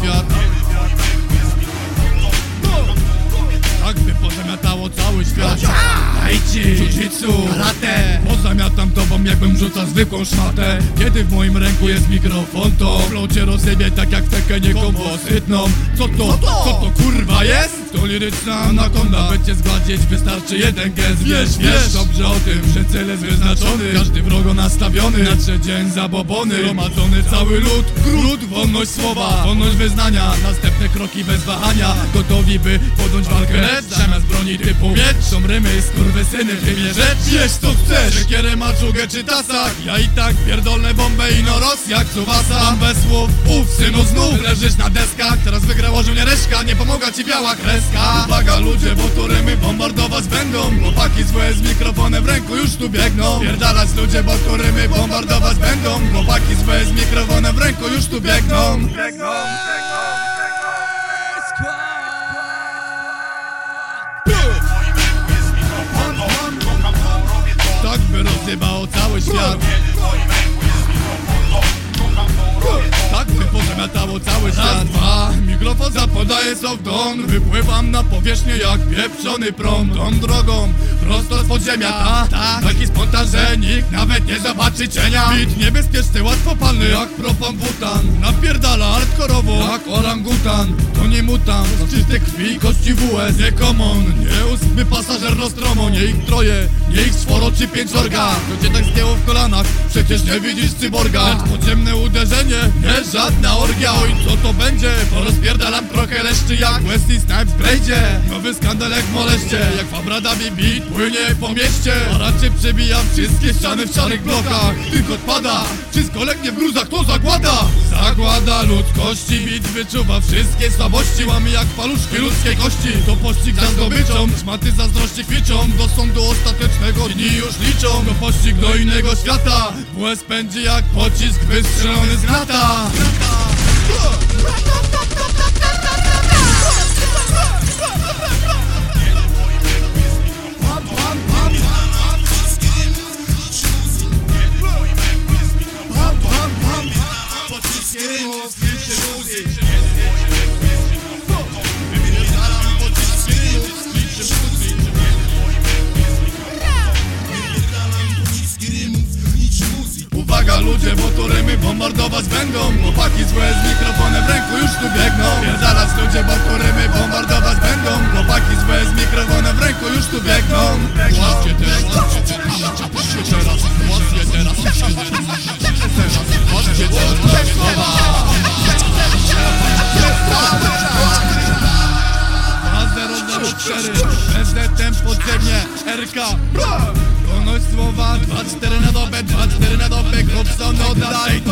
świat. Tak by pozamiatało cały świat. Dajcie! Tobą jakbym rzucał zwykłą szmatę. Kiedy w moim ręku jest mikrofon to cię rozjebie tak jak w kombo sytną Co to, co to? kurwa jest? To liryczna anakonda. By cię zgładzić wystarczy jeden gest. Wiesz, wiesz dobrze o tym, że cel jest wyznaczony. Każdy wrogo nastawiony. Nadszedł dzień zabobony. Gromadzony cały lud. Gród, wolność słowa, wolność wyznania. Następne kroki bez wahania. Gotowi by podjąć walkę. Lecz Zamiast broni typu miecz Są rymy, skurwysyny, wybierzesz Wiesz co chcesz. Siekierę, maczugę czy Ja i tak pierdolę bombę i noros Jak suwasa Mam bez słów, uf, synu znów Leżysz na deskach, teraz wygrała żołniereszka Nie pomoga ci biała kreska. Uwaga ludzie, bo tu rymy bombardować będą. Chłopaki złe z mikrofonem w ręku już tu biegną. Pierdalać ludzie, bo tu rymy bombardować będą. Chłopaki złe z mikrofonem w ręku już tu biegną Biegną, cały świat. Tak by pozamiatało cały świat. Dwa, mikrofon zapodaje softon Wypływam na powierzchnię jak pieprzony prom. Tą drogą prosto z podziemia ta, ta. Taki spontan, że nikt nawet nie zobaczy cienia. Bit niebezpieczny, łatwopalny jak propambutan Napierdala hardkorowo jak orangutan. To nie mutant, z czystej krwi kości WS Nie common, nie ósmy Nie ich troje, nie ich czworo czy pięciorga To cię tak zdjęło w kolanach, przecież nie widzisz cyborga. Lecz podziemne uderzenie, nie żadna orgia. Oj co to będzie, porozpierdalam trochę leszczy jak Wesley Snipes Blade'zie Nowy skandal jak w moleście, jak Fabrada BB Płynie po mieście, a raczej przebijam wszystkie ściany w szarych blokach. Tylko odpada, wszystko legnie w gruzach, to zagłada. Zagłada ludzkości, bit wyczuwa wszystkie słabości. Łamy jak paluszki ludzkiej kości. To pościg za zdobyczą, szmaty zazdrości kwiczą Do sądu ostatecznego dni już liczą. To pościg do innego świata WS pędzi jak pocisk wystrzelony z grata rymy bombardować będą Chłopaki złe z mikrofonem w ręku już tu biegną Pierdalać ludzie, bo tu rymy bombardować będą Chłopaki złe z mikrofonem w ręku już tu biegną Łapcie teraz, łapcie teraz, łapcie teraz, łapcie teraz, teraz, słowa 004 SDTM podziemnie RK Wolność słowa 2-4 na dobę 2-4 na dobę Grobson oddaj